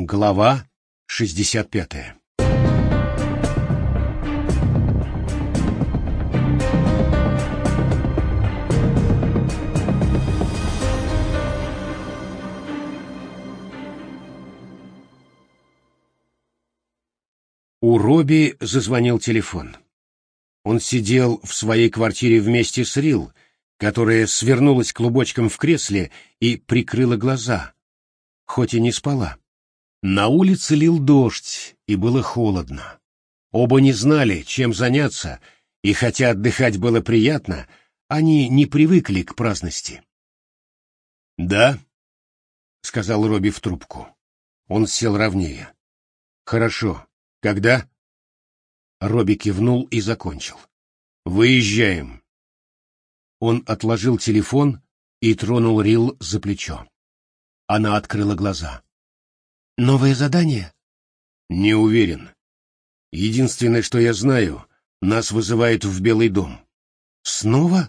Глава 65 У Робби зазвонил телефон. Он сидел в своей квартире вместе с Рил, которая свернулась клубочком в кресле и прикрыла глаза, хоть и не спала. На улице лил дождь, и было холодно. Оба не знали, чем заняться, и хотя отдыхать было приятно, они не привыкли к праздности. «Да», — сказал Робби в трубку. Он сел ровнее. «Хорошо. Когда?» Робби кивнул и закончил. «Выезжаем». Он отложил телефон и тронул Рил за плечо. Она открыла глаза. «Новое задание?» «Не уверен. Единственное, что я знаю, нас вызывают в Белый дом». «Снова?»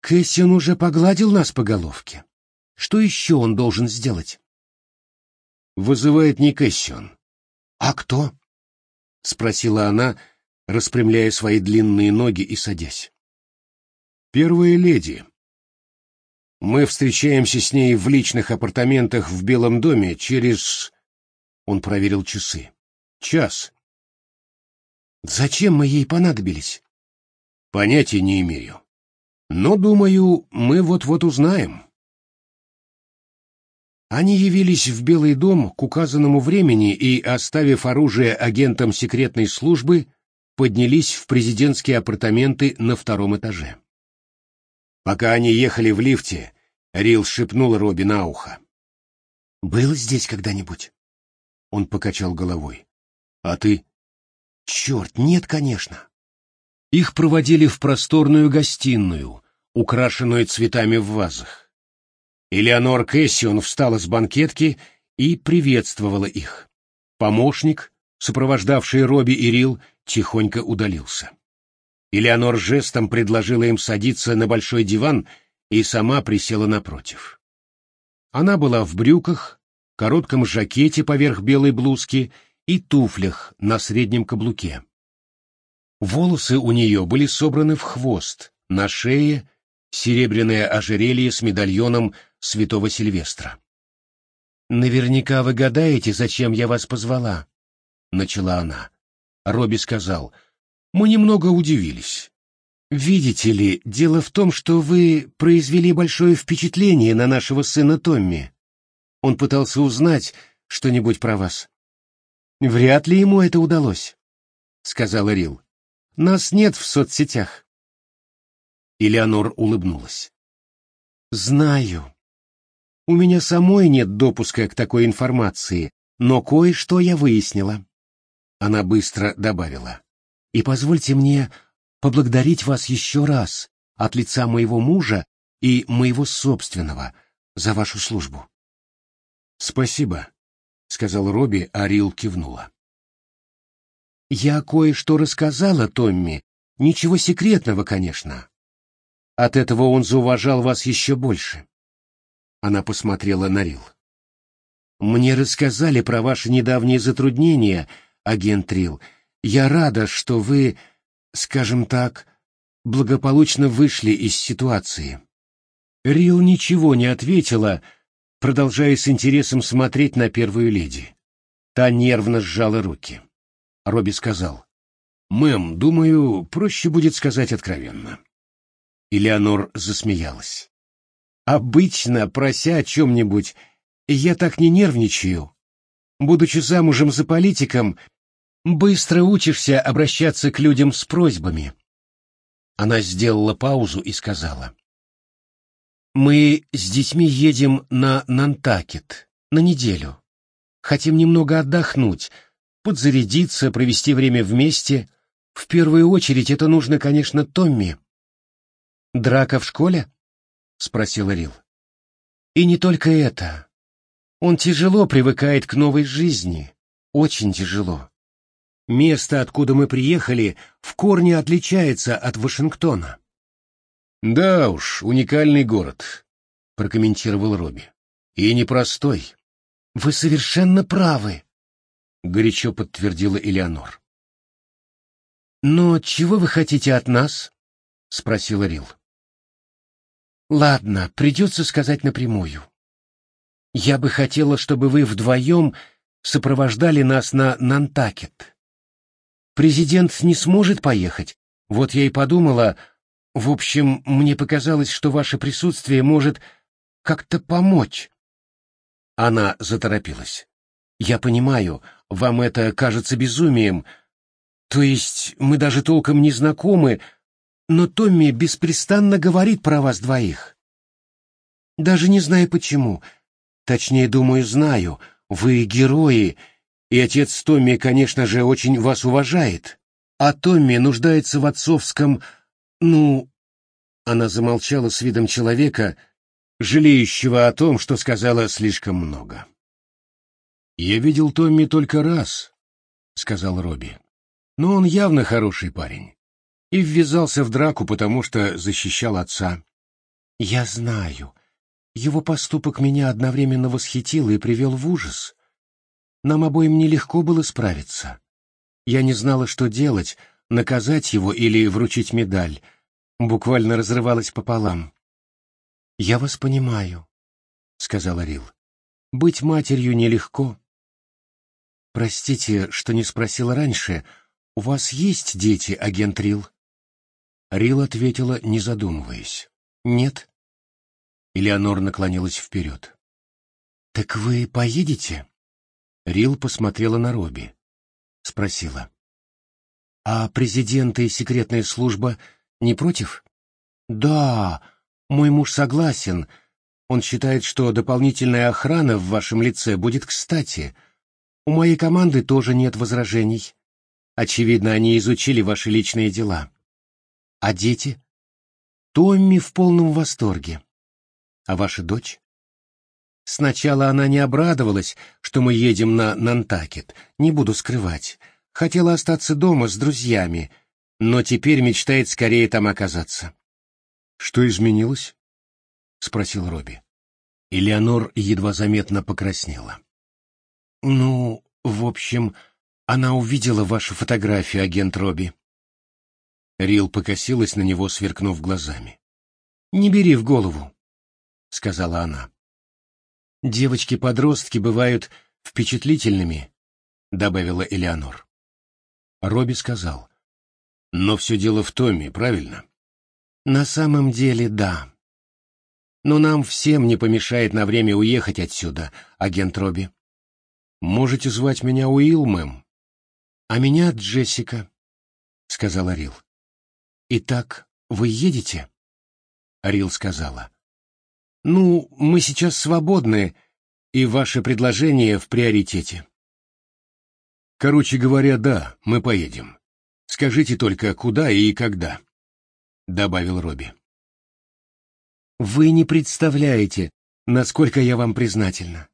«Кэссион уже погладил нас по головке. Что еще он должен сделать?» «Вызывает не Кэссион». «А кто?» — спросила она, распрямляя свои длинные ноги и садясь. «Первая леди. Мы встречаемся с ней в личных апартаментах в Белом доме через...» Он проверил часы. «Час». «Зачем мы ей понадобились?» «Понятия не имею. Но, думаю, мы вот-вот узнаем». Они явились в Белый дом к указанному времени и, оставив оружие агентам секретной службы, поднялись в президентские апартаменты на втором этаже. Пока они ехали в лифте, Рил шепнул Робби на ухо. «Был здесь когда-нибудь?» Он покачал головой. «А ты?» «Черт, нет, конечно». Их проводили в просторную гостиную, украшенную цветами в вазах. Элеонор Кэссион встала с банкетки и приветствовала их. Помощник, сопровождавший Робби и Рил, тихонько удалился. Элеонор жестом предложила им садиться на большой диван и сама присела напротив. Она была в брюках, коротком жакете поверх белой блузки и туфлях на среднем каблуке. Волосы у нее были собраны в хвост, на шее серебряное ожерелье с медальоном святого Сильвестра. «Наверняка вы гадаете, зачем я вас позвала», — начала она. Робби сказал, «Мы немного удивились. Видите ли, дело в том, что вы произвели большое впечатление на нашего сына Томми. Он пытался узнать что-нибудь про вас. Вряд ли ему это удалось», — сказала Рил. «Нас нет в соцсетях». Элеонор улыбнулась. «Знаю. У меня самой нет допуска к такой информации, но кое-что я выяснила». Она быстро добавила. «И позвольте мне поблагодарить вас еще раз от лица моего мужа и моего собственного за вашу службу». «Спасибо», — сказал Робби, а Рил кивнула. «Я кое-что рассказала Томми, ничего секретного, конечно, от этого он зауважал вас еще больше. Она посмотрела на Рил. Мне рассказали про ваши недавние затруднения, агент Рил. Я рада, что вы, скажем так, благополучно вышли из ситуации. Рил ничего не ответила, продолжая с интересом смотреть на первую леди. Та нервно сжала руки. Робби сказал, «Мэм, думаю, проще будет сказать откровенно. Элеонор засмеялась. «Обычно, прося о чем-нибудь, я так не нервничаю. Будучи замужем за политиком, быстро учишься обращаться к людям с просьбами». Она сделала паузу и сказала. «Мы с детьми едем на Нантакет на неделю. Хотим немного отдохнуть, подзарядиться, провести время вместе. В первую очередь это нужно, конечно, Томми». «Драка в школе?» — спросила Рил. «И не только это. Он тяжело привыкает к новой жизни. Очень тяжело. Место, откуда мы приехали, в корне отличается от Вашингтона». «Да уж, уникальный город», — прокомментировал Робби. «И непростой. Вы совершенно правы, горячо подтвердила Элеонор. Но чего вы хотите от нас? спросила Рил. Ладно, придется сказать напрямую. Я бы хотела, чтобы вы вдвоем сопровождали нас на Нантакет. Президент не сможет поехать. Вот я и подумала, в общем, мне показалось, что ваше присутствие может как-то помочь. Она заторопилась. Я понимаю, вам это кажется безумием. То есть мы даже толком не знакомы, но Томми беспрестанно говорит про вас двоих. Даже не знаю почему. Точнее, думаю, знаю. Вы герои, и отец Томми, конечно же, очень вас уважает. А Томми нуждается в отцовском... Ну... Она замолчала с видом человека, жалеющего о том, что сказала слишком много. «Я видел Томми только раз», — сказал Робби. «Но он явно хороший парень. И ввязался в драку, потому что защищал отца». «Я знаю. Его поступок меня одновременно восхитил и привел в ужас. Нам обоим нелегко было справиться. Я не знала, что делать, наказать его или вручить медаль. Буквально разрывалась пополам. «Я вас понимаю», — сказала Рил. «Быть матерью нелегко». «Простите, что не спросила раньше. У вас есть дети, агент Рил?» Рил ответила, не задумываясь. «Нет». Элеонор наклонилась вперед. «Так вы поедете?» Рил посмотрела на Робби. Спросила. «А президенты и секретная служба не против?» «Да, мой муж согласен. Он считает, что дополнительная охрана в вашем лице будет кстати. У моей команды тоже нет возражений. Очевидно, они изучили ваши личные дела. А дети? Томми в полном восторге. А ваша дочь? Сначала она не обрадовалась, что мы едем на Нантакет, не буду скрывать. Хотела остаться дома с друзьями, но теперь мечтает скорее там оказаться. «Что изменилось?» — спросил Робби. Элеонор едва заметно покраснела. «Ну, в общем, она увидела вашу фотографию, агент Робби». Рил покосилась на него, сверкнув глазами. «Не бери в голову», — сказала она. «Девочки-подростки бывают впечатлительными», — добавила Элеонор. Робби сказал. «Но все дело в Томе, правильно?» «На самом деле, да. Но нам всем не помешает на время уехать отсюда, агент Робби». «Можете звать меня Уилл, мэм?» «А меня Джессика», — сказала Рил. «Итак, вы едете?» Рил сказала. «Ну, мы сейчас свободны, и ваше предложение в приоритете». «Короче говоря, да, мы поедем. Скажите только, куда и когда», — добавил Робби. «Вы не представляете, насколько я вам признательна.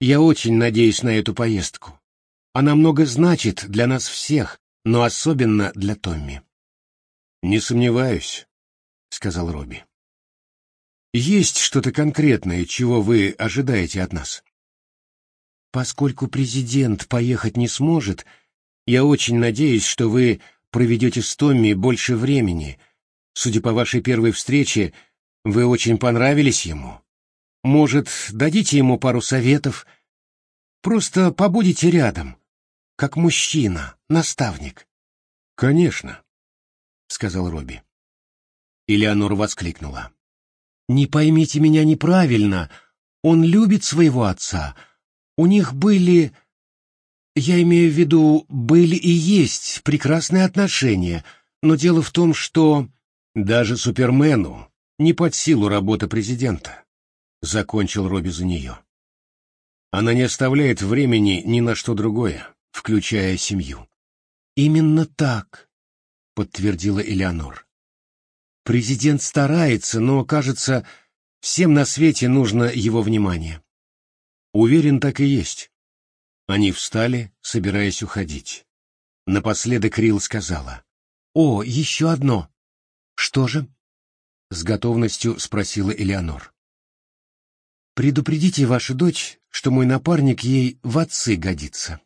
Я очень надеюсь на эту поездку. Она много значит для нас всех, но особенно для Томми». «Не сомневаюсь», — сказал Робби. Есть что-то конкретное, чего вы ожидаете от нас? Поскольку президент поехать не сможет, я очень надеюсь, что вы проведете с Томми больше времени. Судя по вашей первой встрече, вы очень понравились ему. Может, дадите ему пару советов? Просто побудете рядом, как мужчина, наставник. Конечно, — сказал Робби. Элеонор воскликнула. Не поймите меня неправильно, он любит своего отца. У них были... Я имею в виду, были и есть прекрасные отношения, но дело в том, что даже Супермену не под силу работа президента. Закончил Робби за нее. Она не оставляет времени ни на что другое, включая семью. Именно так, подтвердила Элеонор. Президент старается, но, кажется, всем на свете нужно его внимание. Уверен, так и есть. Они встали, собираясь уходить. Напоследок Рил сказала. «О, еще одно!» «Что же?» — с готовностью спросила Элеонор. Предупредите вашу дочь, что мой напарник ей в отцы годится.